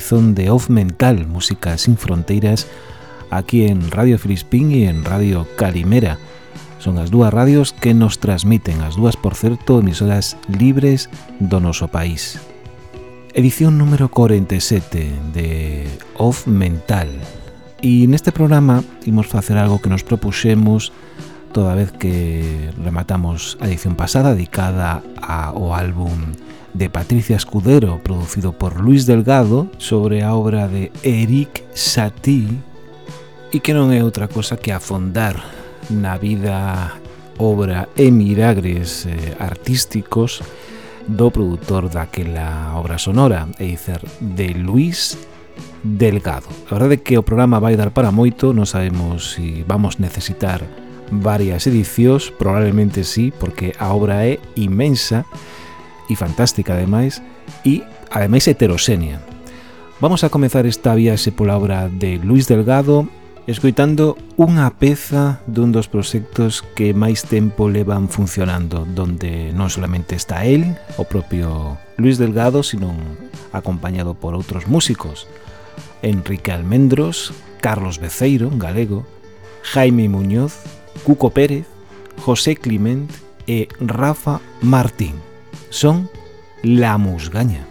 edición de Off Mental, Música sin Fronteiras, aquí en Radio Filispín e en Radio Calimera. Son as dúas radios que nos transmiten, as dúas, por certo, emisoras libres do noso país. Edición número 47 de Off Mental. E neste programa imos facer algo que nos propuxemos toda vez que rematamos a edición pasada dedicada ao álbum de Patricia Escudero, producido por Luis Delgado, sobre a obra de Eric Satie, e que non é outra cosa que afondar na vida, obra e milagres eh, artísticos do produtor daquela obra sonora, e dicer, de Luis Delgado. A verdade é que o programa vai dar para moito, non sabemos se si vamos necesitar varias edicións, probablemente sí, porque a obra é inmensa, e fantástica ademais, e ademais heteroxénea. Vamos a comezar esta viaxe pola obra de Luis Delgado escoitando unha peza dun dos proxectos que máis tempo levan funcionando, donde non solamente está el, o propio Luis Delgado, sino acompañado por outros músicos, Enrique Almendros, Carlos Beceiro, galego, Jaime Muñoz, Cuco Pérez, José Clement e Rafa Martín son La Musgaña.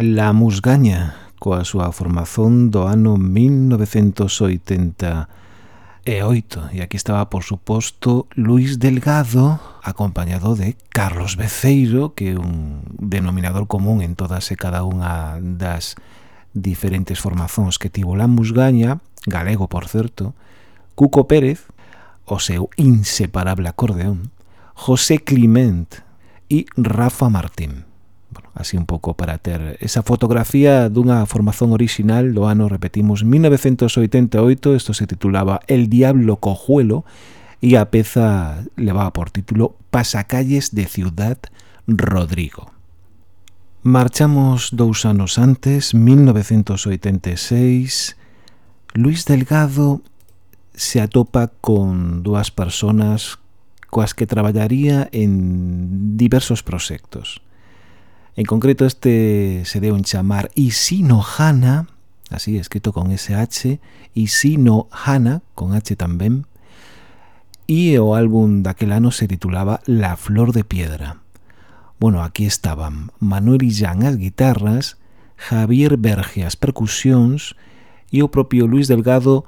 La Musgaña, coa súa formación do ano 1988. E aquí estaba, por suposto, Luis Delgado, acompañado de Carlos Beceiro, que é un denominador común en todas e cada unha das diferentes formazóns que tivo La Musgaña, galego, por certo, Cuco Pérez, o seu inseparable acordeón, José Climent e Rafa Martín así un pouco para ter esa fotografía dunha formación orixinal do ano, repetimos, 1988, isto se titulaba El Diablo Cojuelo, e a peza levaba por título Pasacalles de Ciudad Rodrigo. Marchamos dous anos antes, 1986, Luis Delgado se atopa con dúas personas coas que traballaría en diversos proxectos. En concreto este se deu en chamar Isinohana, así escrito con SH, Isinohana, con H tamén, e o álbum daquel ano se titulaba La Flor de Piedra. Bueno, aquí estaban Manuel Illán as guitarras, Javier Berge as percusións e o propio Luis Delgado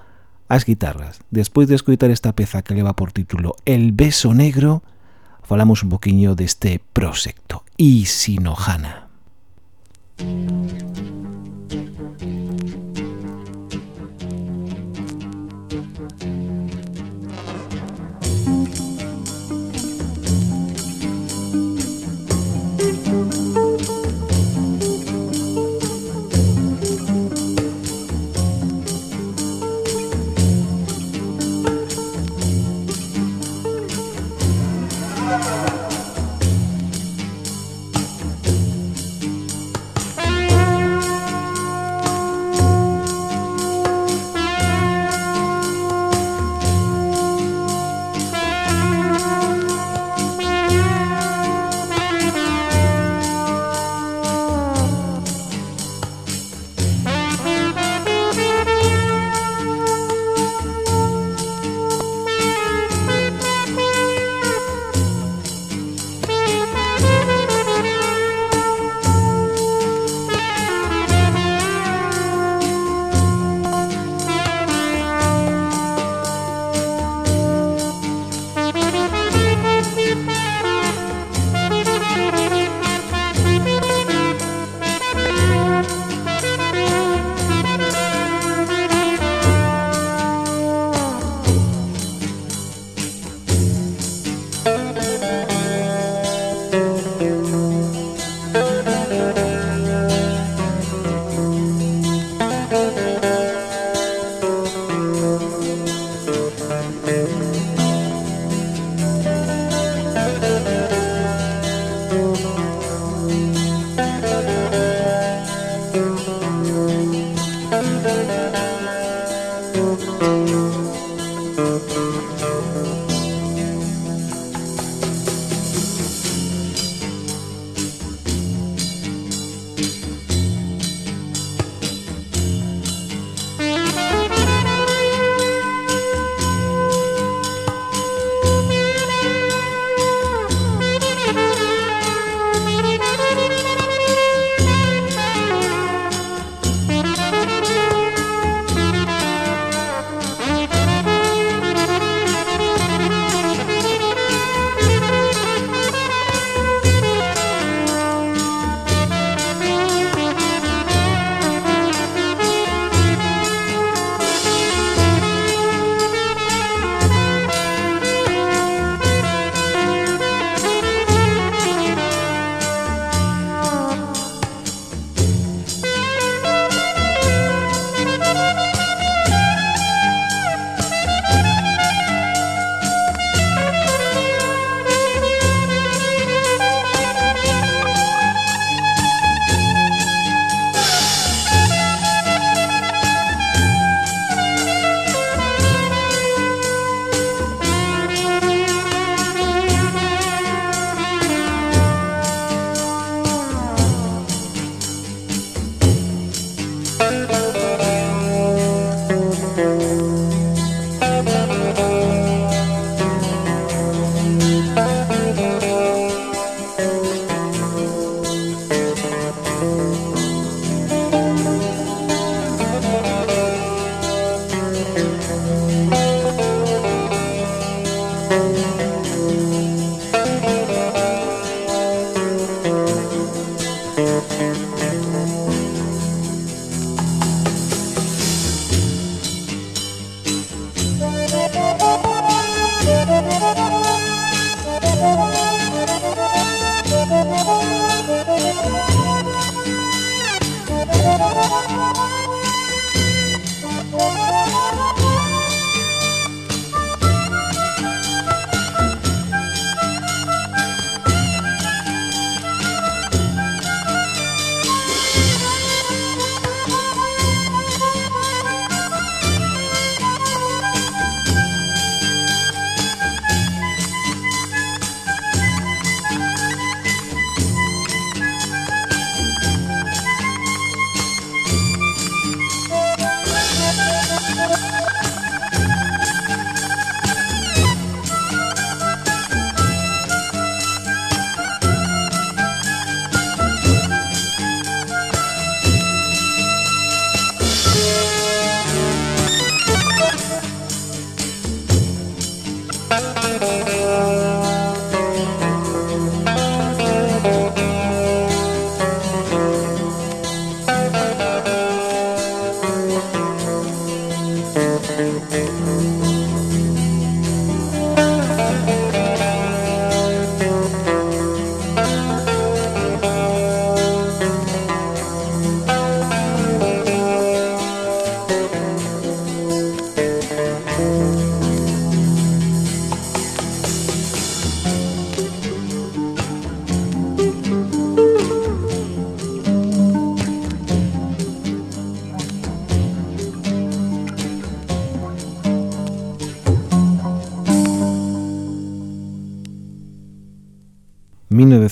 as guitarras. Despois de escutar esta peza que leva por título El Beso Negro, falamos un poquinho deste proxecto, Isinohana.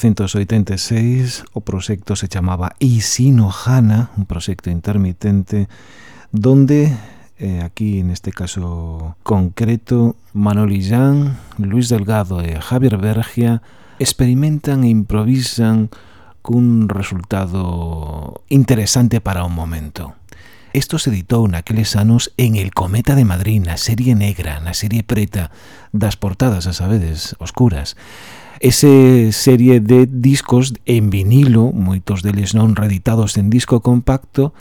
1986 o proxecto se chamaba Isino Hana, un proxecto intermitente donde eh, aquí neste caso concreto Manolillán, Luis Delgado e Javier Bergia experimentan e improvisan cun resultado interesante para o momento. Isto se editou naqueles anos en El Cometa de Madrid, na serie negra, na serie preta, das portadas, a sabedes, oscuras ese serie de discos en vinilo, moitos deles non reeditados en disco compacto,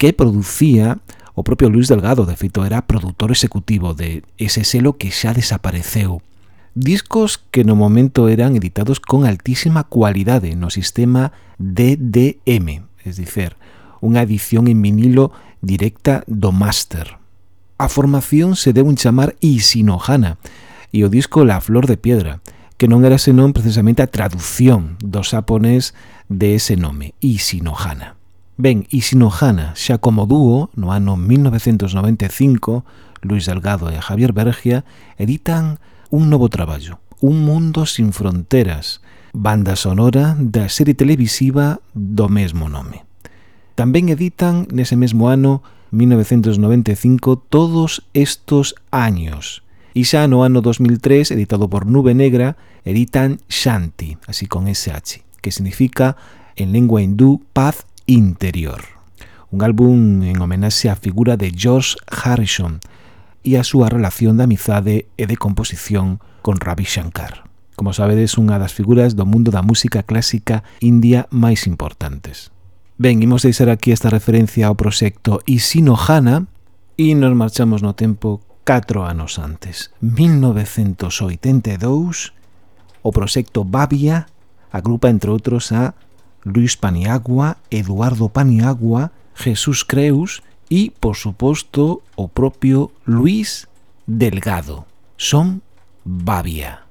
que producía o propio Luis Delgado, de feito era produtor executivo de ese selo que xa desapareceu. Discos que no momento eran editados con altísima cualidade no sistema DDM, es dicer, unha edición en vinilo directa do máster. A formación se deu un chamar Isinojana e o disco La Flor de Piedra, que non era senón precisamente a traducción do xaponés de ese nome, Isinohana. Ben, Isinohana xa como dúo, no ano 1995, Luis Delgado e Javier Bergia editan un novo traballo, Un mundo sin fronteras, banda sonora da serie televisiva do mesmo nome. Tamén editan nese mesmo ano 1995 todos estos años, E xa no ano 2003, editado por Nube Negra, editan Shanti, así con SH, que significa en lengua hindú paz interior. Un álbum en homenaxe á figura de George Harrison e a súa relación de amizade e de composición con Ravi Shankar. Como sabedes, unha das figuras do mundo da música clásica india máis importantes. Ben, imos deixar aquí esta referencia ao proxecto Isinohana e nos marchamos no tempo 4 anos antes, 1982, o proxecto Babia agrupa, entre outros, a Luis Paniagua, Eduardo Paniagua, Jesús Creus e, por suposto, o propio Luis Delgado. Son Babia.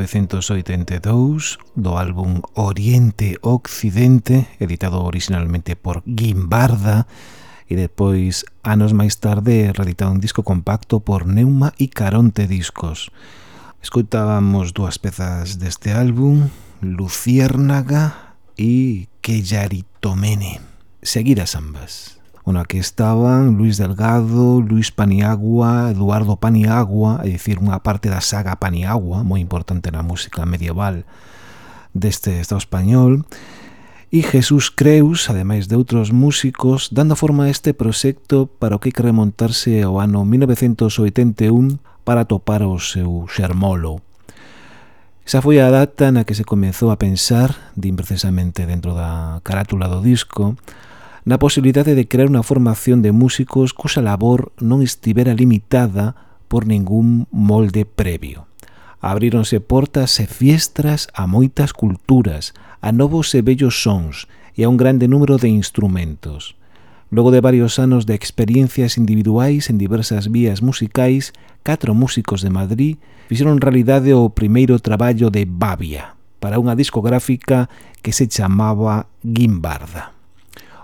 1982 do álbum Oriente Occidente, editado originalmente por Gimbarda e despois, anos máis tarde, reeditado un disco compacto por Neuma e Caronte Discos. Escoitábamos dúas pezas deste álbum, Luciérnaga e Quellaritomene. Seguidas ambas o na que estaban Luis Delgado, Luis Paniagua, Eduardo Paniagua, é dicir, unha parte da saga Paniagua, moi importante na música medieval deste Estado español, e Jesús Creus, ademais de outros músicos, dando forma a este proxecto para o que que remontarse ao ano 1981 para topar o seu xermolo. Esa foi a data na que se comezou a pensar, din precisamente dentro da carátula do disco, na posibilidade de crear unha formación de músicos cuxa labor non estivera limitada por ningún molde previo. Abríronse portas e fiestras a moitas culturas, a novos e bellos sons e a un grande número de instrumentos. Logo de varios anos de experiencias individuais en diversas vías musicais, catro músicos de Madrid fixeron realidade o primeiro traballo de Babia para unha discográfica que se chamaba Gimbarda.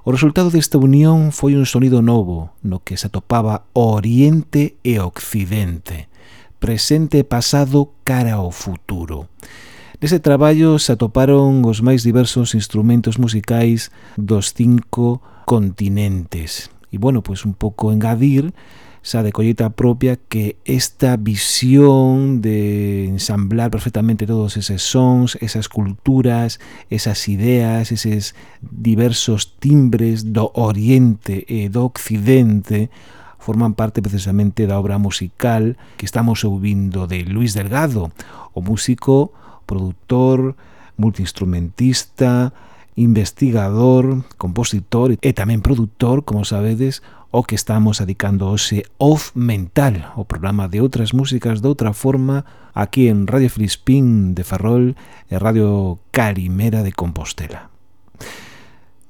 O resultado desta unión foi un sonido novo no que se atopaba o Oriente e Occidente, presente e pasado cara ao futuro. Nese traballo se atoparon os máis diversos instrumentos musicais dos cinco continentes. E, bueno, pois un pouco engadir xa de colleta propia que esta visión de ensamblar perfectamente todos eses sons, esas culturas, esas ideas, eses diversos timbres do Oriente e do Occidente forman parte precisamente da obra musical que estamos ouvindo de Luis Delgado, o músico, produtor, multiinstrumentista, investigador, compositor e tamén produtor, como sabedes, o que estamos adicando hoxe Off Mental, o programa de outras músicas de outra forma aquí en Radio Filispín de Ferrol e Radio Carimera de Compostela.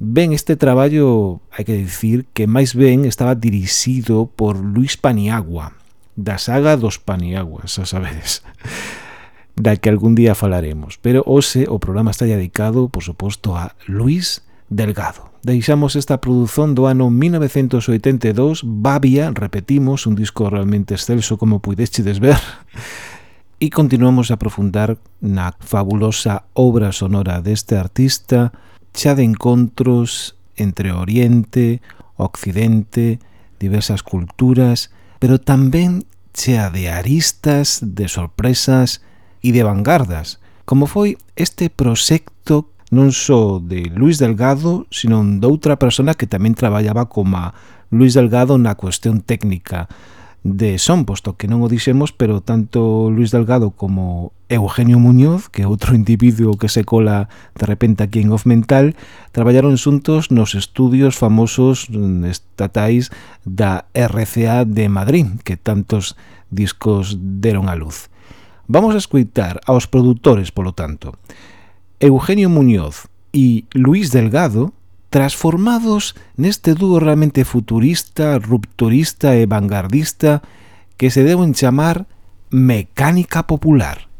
Ben, este traballo, hai que dicir, que máis ben estaba dirixido por Luis Paniagua, da saga dos Paniaguas, xa sabedes da que algún día falaremos. Pero hoxe o programa está dedicado, por suposto, a Luis Delgado. Deixamos esta produción do ano 1982, Babia, repetimos, un disco realmente excelso como puidestes ver, e continuamos a aprofundar na fabulosa obra sonora deste artista, xa de encontros entre Oriente, Occidente, diversas culturas, pero tamén chea de aristas, de sorpresas, e de vanguardas, como foi este proxecto non só de Luis Delgado, sino de outra persona que tamén traballaba como Luis Delgado na cuestión técnica de son, posto que non o dixemos, pero tanto Luis Delgado como Eugenio Muñoz, que é outro individuo que se cola de repente aquí en Off Mental, traballaron xuntos nos estudios famosos mm, estatais da RCA de Madrid, que tantos discos deron a luz. Vamos a escuitar aos produtores, polo tanto, Eugenio Muñoz e Luis Delgado, transformados neste dúo realmente futurista, rupturista e vanguardista que se deu en chamar Mecánica Popular.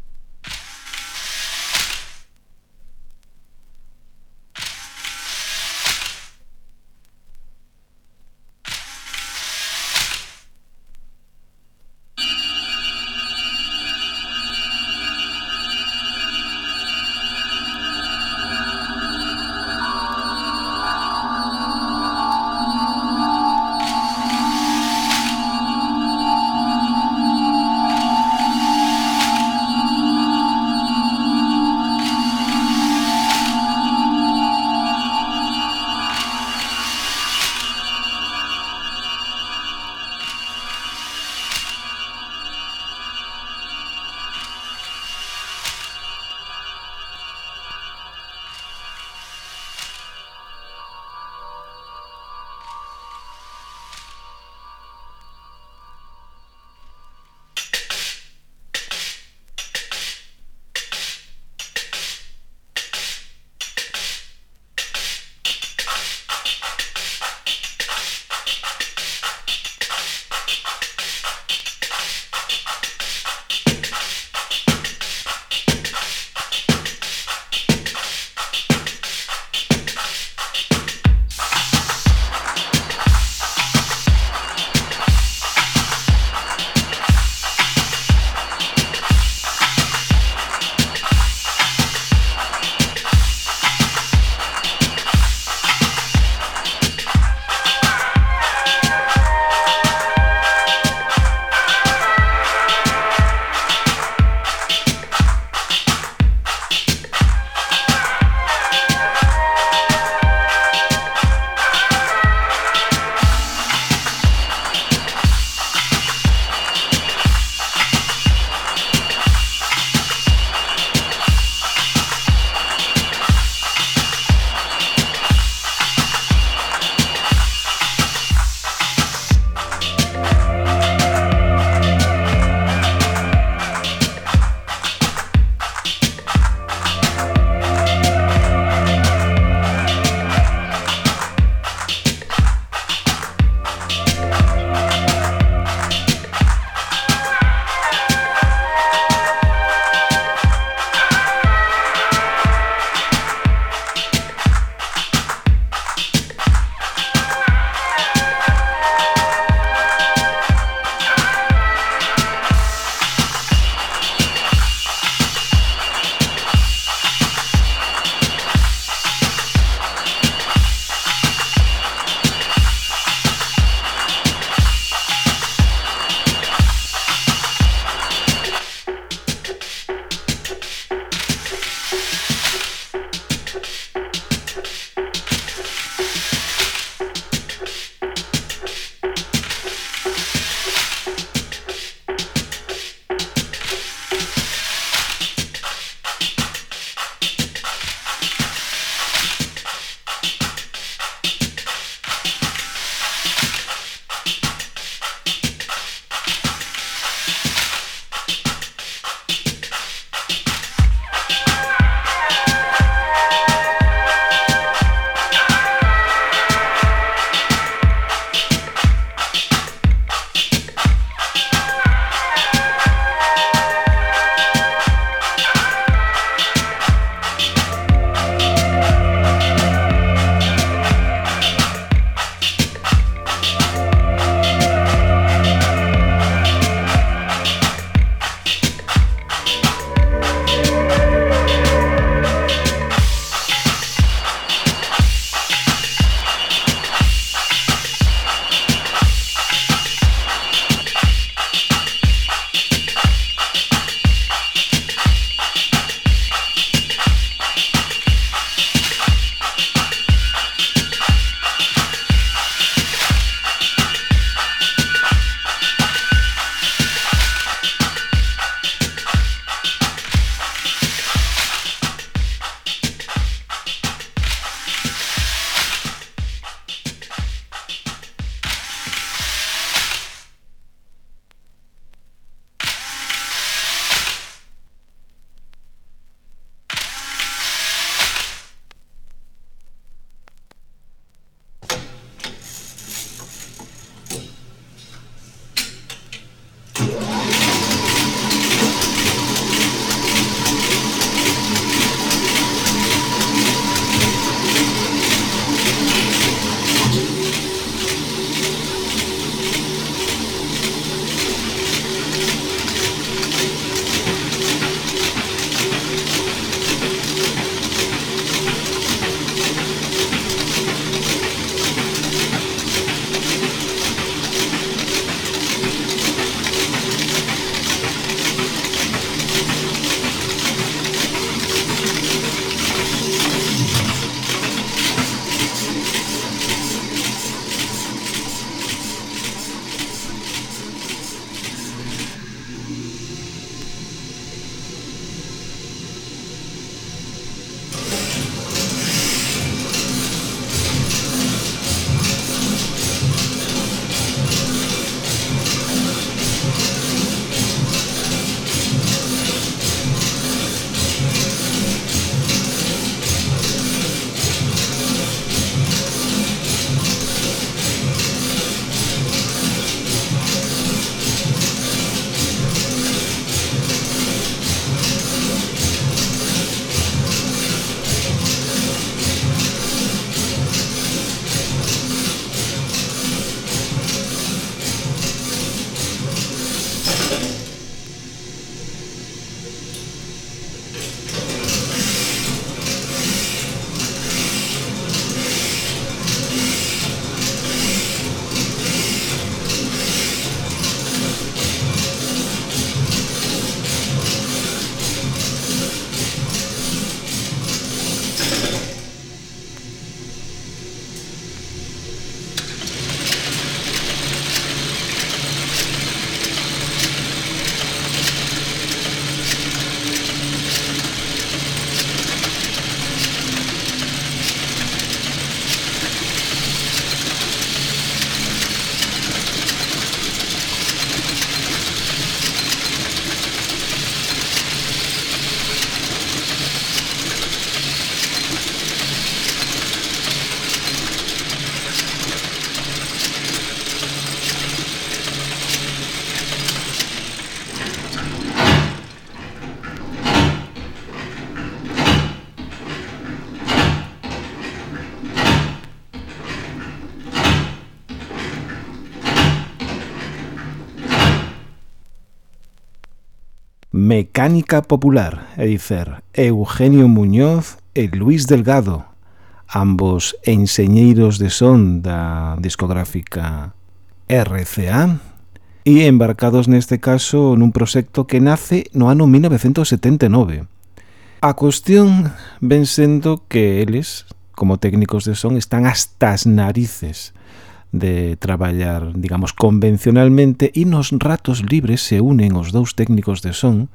Mecánica Popular, é dicer, Eugenio Muñoz e Luis Delgado, ambos enseñeiros de son da discográfica RCA, e embarcados neste caso nun proxecto que nace no ano 1979. A cuestión ven sendo que eles, como técnicos de son, están hasta as narices de traballar, digamos, convencionalmente e nos ratos libres se unen os dous técnicos de son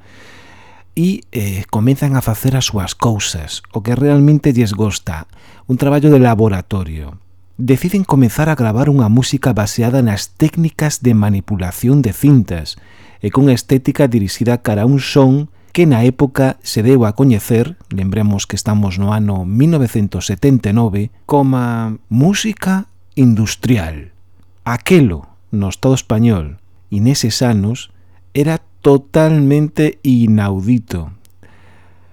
e eh, comezan a facer as súas cousas, o que realmente lles gosta, un traballo de laboratorio. Deciden comezar a gravar unha música baseada nas técnicas de manipulación de cintas e cunha estética dirixida cara a un son que na época se deu a coñecer, lembremos que estamos no ano 1979, como música industrial. Aquelo no Estado español e neses anos era totalmente inaudito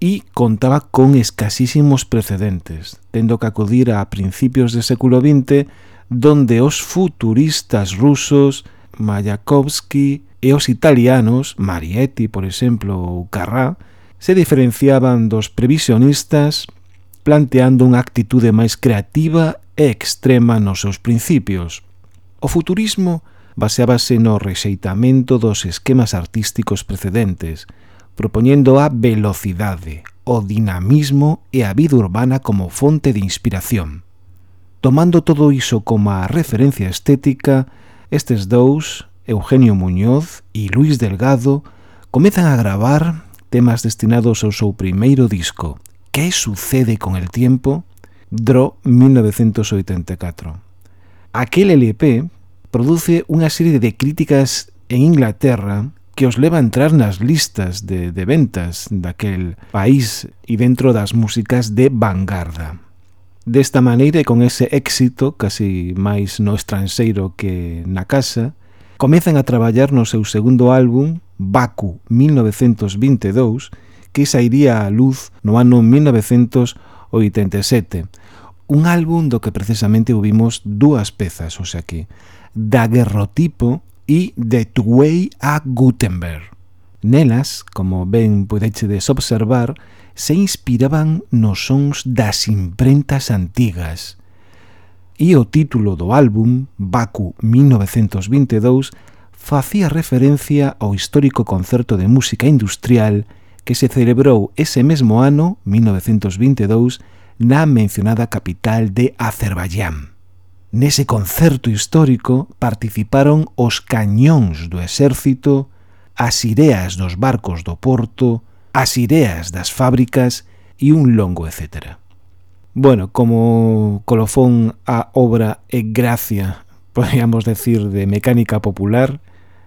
e contaba con escasísimos precedentes, tendo que acudir a principios do século XX donde os futuristas rusos Mayakovsky e os italianos, Marietti, por exemplo, ou Carrà, se diferenciaban dos previsionistas planteando unha actitude máis creativa e extrema nos seus principios. O futurismo baseábase no rexeitamento dos esquemas artísticos precedentes, propoñendo a velocidade, o dinamismo e a vida urbana como fonte de inspiración. Tomando todo iso como a referencia estética, estes dous, Eugenio Muñoz e Luis Delgado, comezan a gravar temas destinados ao seu primeiro disco, Que sucede con el tiempo?, Dro 1984. Aquel LP produce unha serie de críticas en Inglaterra que os leva a entrar nas listas de, de ventas daquel país e dentro das músicas de vanguarda. Desta maneira e con ese éxito casi máis no estranxeiro que na casa, comezan a traballar no seu segundo álbum, Baku 1922, que sairía a luz no ano 87. Un álbum do que precisamente ouvimos dúas pezas, o sea que Daguerrotipo e De Way a Gutenberg. Nelas, como ben podedes observar, se inspiraban nos sons das imprentas antigas. E o título do álbum, Baku 1922, facía referencia ao histórico concerto de música industrial que se celebrou ese mesmo ano, 1922, na mencionada capital de Azerbaiyán. Nese concerto histórico participaron os cañóns do exército, as ireas dos barcos do porto, as ireas das fábricas e un longo etcétera. Bueno, como colofón a obra e gracia, podríamos decir, de mecánica popular,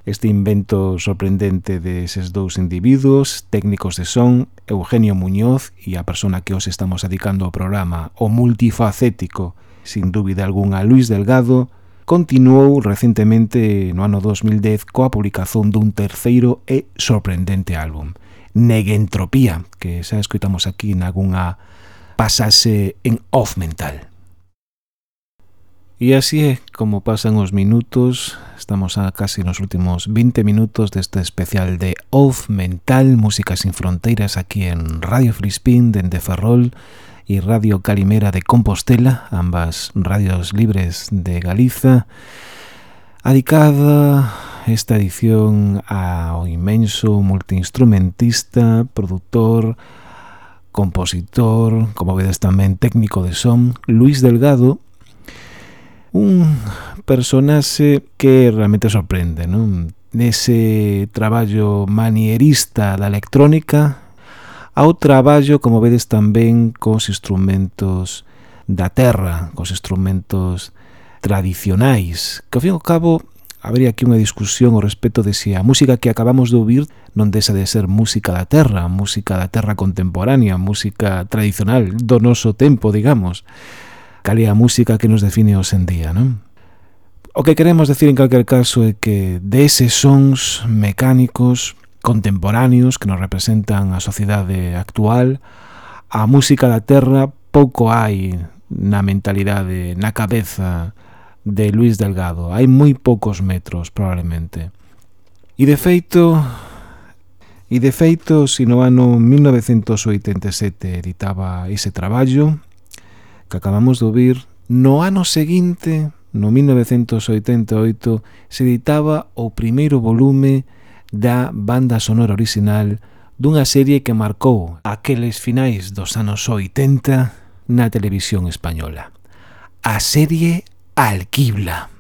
este invento sorprendente deses dous individuos, técnicos de son, Eugenio Muñoz e a persona que os estamos dedicando ao programa, o multifacético, sin dúbida algunha Luis Delgado, continuou recentemente no ano 2010 coa publicación dun terceiro e sorprendente álbum, Negentropía, que xa escoitamos aquí nalgúnha pasase en off mental. E así é como pasan os minutos, estamos a casi nos últimos 20 minutos deste especial de Off Mental, Música sin Fronteiras aquí en Radio Frispín, dende Ferrol e Radio Calimera de Compostela, ambas radios libres de Galiza, adicada esta edición ao inmenso multiinstrumentista, produtor, compositor, como vedes tamén técnico de son, Luis Delgado, un personaxe que realmente sorprende, non? Nese traballo manierista da electrónica ao traballo, como vedes, tamén cos instrumentos da terra, cos instrumentos tradicionais, que ao fin e ao cabo habría aquí unha discusión ao respecto de se si a música que acabamos de ouvir non desa de ser música da terra, música da terra contemporánea, música tradicional do noso tempo, digamos cal é a música que nos define hoxe en día, non? O que queremos decir en calquer caso é que deses sons mecánicos contemporáneos que nos representan a sociedade actual, a música da terra pouco hai na mentalidade, na cabeza de Luis Delgado. Hai moi poucos metros, probablemente. E de feito, E de feito, si no ano 1987 editaba ese traballo, que acabamos de ouvir, no ano seguinte, no 1988, se editaba o primeiro volume da banda sonora original dunha serie que marcou aqueles finais dos anos 80 na televisión española. A serie Alquibla.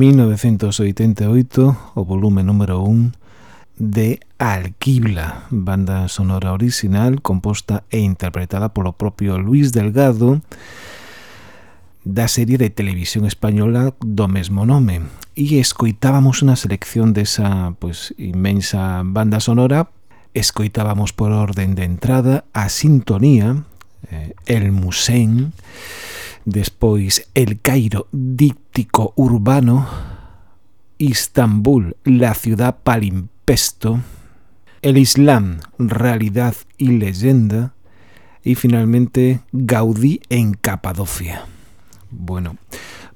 1988, o volume número 1 de Alquibla, banda sonora original composta e interpretada polo propio Luis Delgado da serie de televisión española do mesmo nome. E escoitábamos unha selección desa pois, inmensa banda sonora, escoitábamos por orden de entrada a sintonía, eh, El Musén, Despois, El Cairo, díptico urbano, Istambul, la ciudad palimpesto, El Islam, realidad y leyenda, y finalmente Gaudí en Capadocia. Bueno,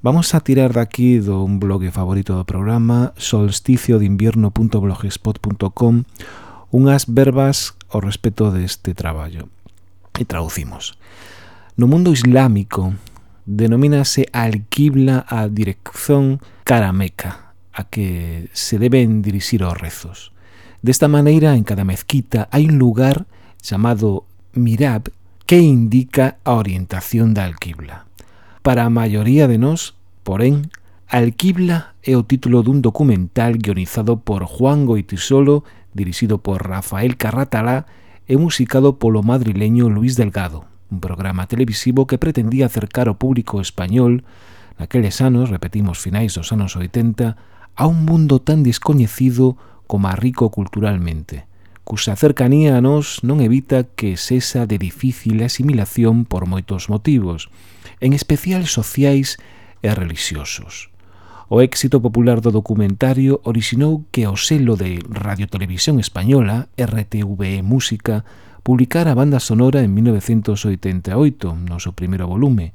Vamos a tirar de aquí de un blog favorito do programa, solsticiodeinvierno.blogspot.com, unhas verbas ao respecto deste traballo. E traducimos. No mundo islámico, denomínase Alquibla a dirección carameca, a que se deben dirixir os rezos. Desta maneira, en cada mezquita hai un lugar chamado Mirab que indica a orientación da Alquibla. Para a maioría de nós, porén, Alquibla é o título dun documental guionizado por Juan Goitisolo, dirixido por Rafael Carratalá e musicado polo madrileño Luis Delgado un programa televisivo que pretendía acercar ao público español naqueles anos, repetimos finais dos anos 80, a un mundo tan descoñecido como a rico culturalmente, cusa cercanía a nós non evita que cesa de difícil asimilación por moitos motivos, en especial sociais e religiosos. O éxito popular do documentario orixinou que o selo de Radiotelevisión Española, RTVE Música, publicara a banda sonora en 1988, no seu primeiro volume,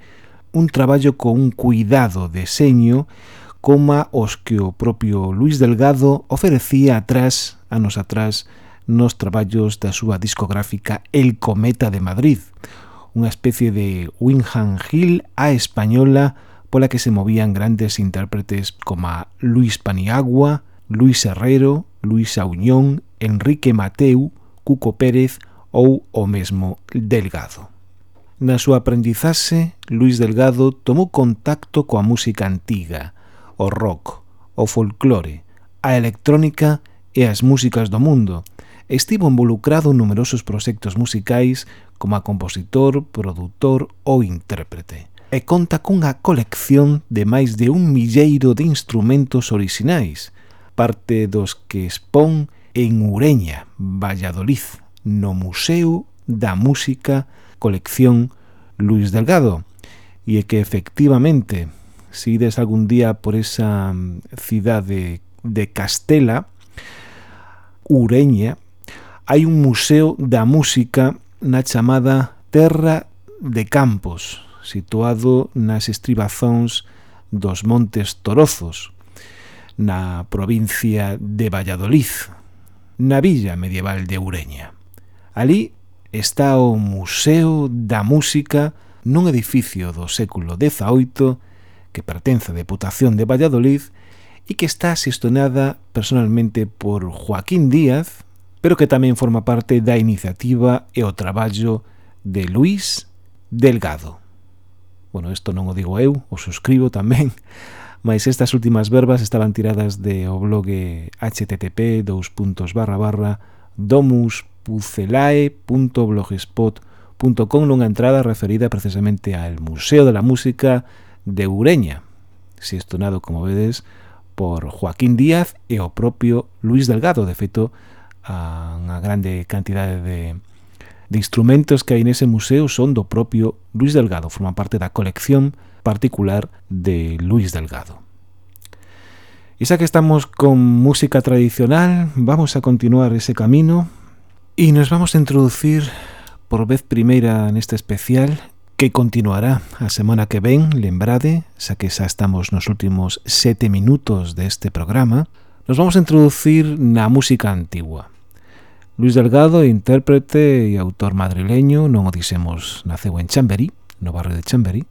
un traballo con un cuidado deseño coma os que o propio Luis Delgado oferecía atrás, anos atrás, nos traballos da súa discográfica El Cometa de Madrid, unha especie de Winham Hill a española pola que se movían grandes intérpretes como Luis Paniagua, Luis Herrero, Luis Auñón, Enrique Mateu, Cuco Pérez ou o mesmo Delgado. Na súa aprendizaxe, Luis Delgado tomou contacto coa música antiga, o rock, o folclore, a electrónica e as músicas do mundo. Estivo involucrado en numerosos proxectos musicais como a compositor, produtor ou intérprete. E conta cunha colección de máis de un milleiro de instrumentos orixinais, parte dos que expón en Ureña, Valladolid, no Museo da Música colección Luis Delgado. E é que efectivamente, se ides algún día por esa mm, cidade de Castela, Ureña, hai un museo da música na chamada Terra de Campos, situado nas estribazóns dos Montes Torozos, na provincia de Valladolid, na villa medieval de Ureña. Alí está o Museo da Música nun edificio do século XVIII que pertence á Deputación de Valladolid e que está xestionada personalmente por Joaquín Díaz, pero que tamén forma parte da iniciativa e o traballo de Luis Delgado. Bueno, isto non o digo eu, o suscribo tamén, mas estas últimas verbas estaban tiradas de o blog http domus.com pucelae.blogspot.com nunha entrada referida precisamente ao Museo de la Música de Ureña, xestionado, como vedes, por Joaquín Díaz e o propio Luis Delgado, de feito, a unha grande cantidade de, de instrumentos que hai nese museo son do propio Luis Delgado, forman parte da colección particular de Luis Delgado. E xa que estamos con música tradicional, vamos a continuar ese camino E nos vamos a introducir por vez primeira neste especial que continuará a semana que ven, lembrade, xa que xa estamos nos últimos sete minutos deste programa, nos vamos a introducir na música antigua. Luis Delgado, intérprete e autor madrileño, non o dixemos, naceu en Chamberí, no barrio de Chamberí,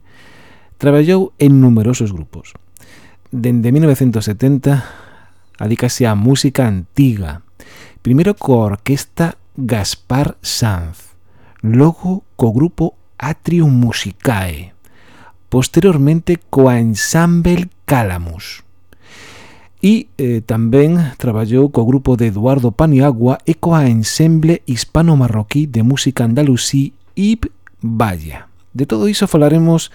traballou en numerosos grupos. Dende 1970, adícase á música antiga, primeiro coa Orquesta Gaspar Sanz, logo co grupo Atrium Musicae, posteriormente coa Ensemble Calamus. E eh, tamén traballou co grupo de Eduardo Paniagua e coa Ensemble Hispano-Marroquí de Música Andalusí Ib Valla. De todo iso falaremos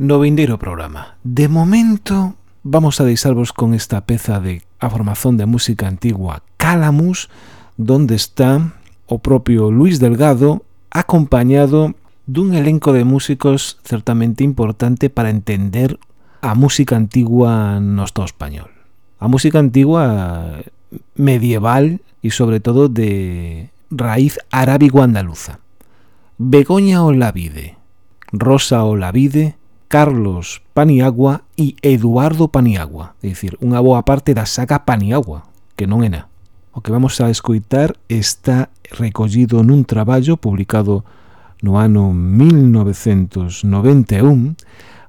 no vindeiro programa. De momento vamos a deixarvos con esta peza de a formación de música antigua Calamus, donde está o propio Luis Delgado acompañado dun elenco de músicos certamente importante para entender a música antigua no Estado español. A música antigua medieval e sobre todo de raíz arábigo-andaluza. Begoña Olavide, Rosa Olavide, Carlos Paniagua e Eduardo Paniagua, é dicir, unha boa parte da saga Paniagua, que non é na. O que vamos a escoitar está recollido nun traballo publicado no ano 1991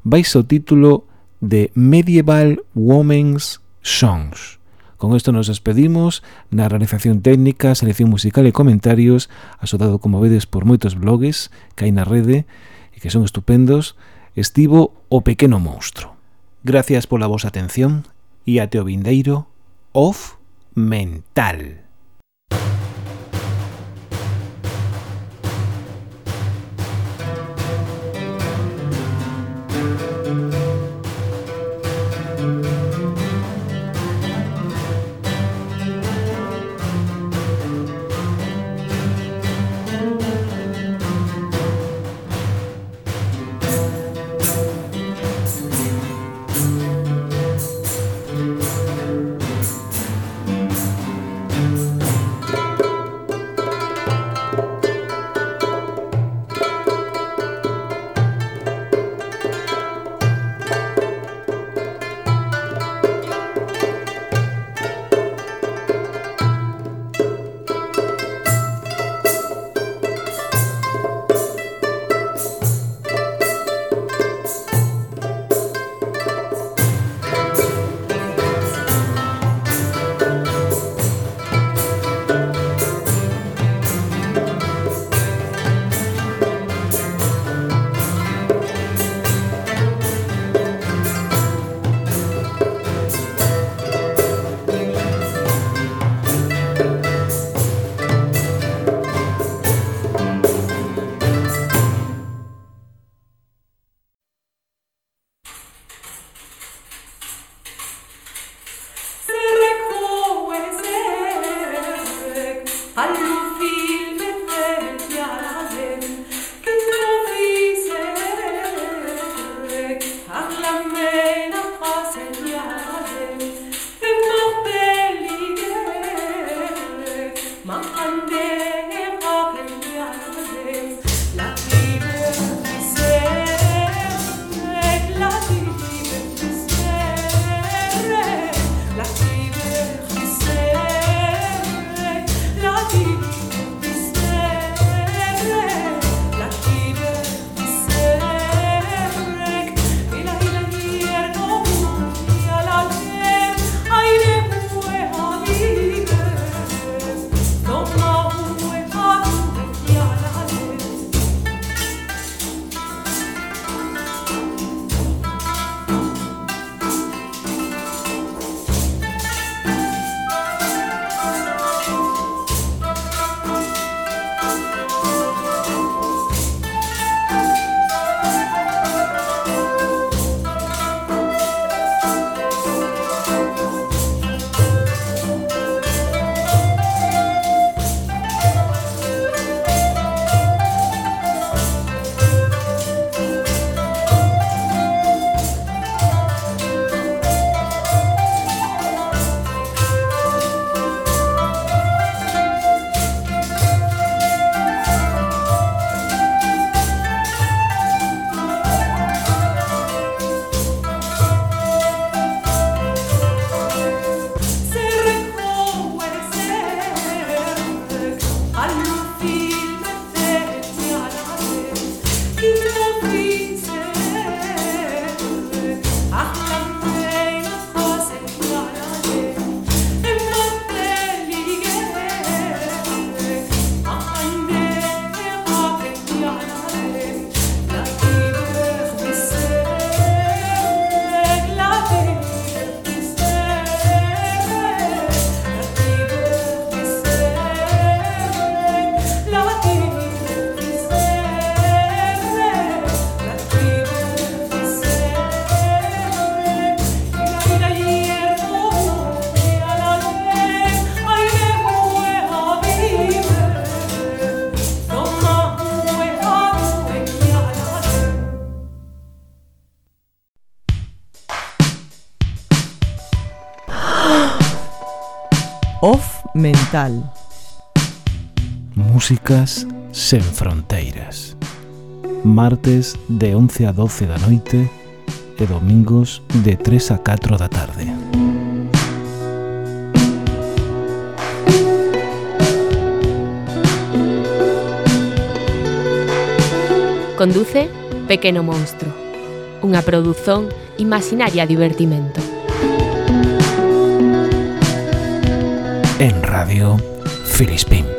baixo o título de Medieval Women's Songs. Con isto nos despedimos na realización técnica, selección musical e comentarios asodado, como vedes, por moitos blogs que hai na rede e que son estupendos, estivo o pequeno monstro. Gracias pola vosa atención e ate o vindeiro, off Mental. Digital. Músicas sen fronteiras. Martes de 11 a 12 da noite e domingos de 3 a 4 da tarde. Conduce Pequeno Monstro, unha produción imaginaria divertimento. Radio Filispín.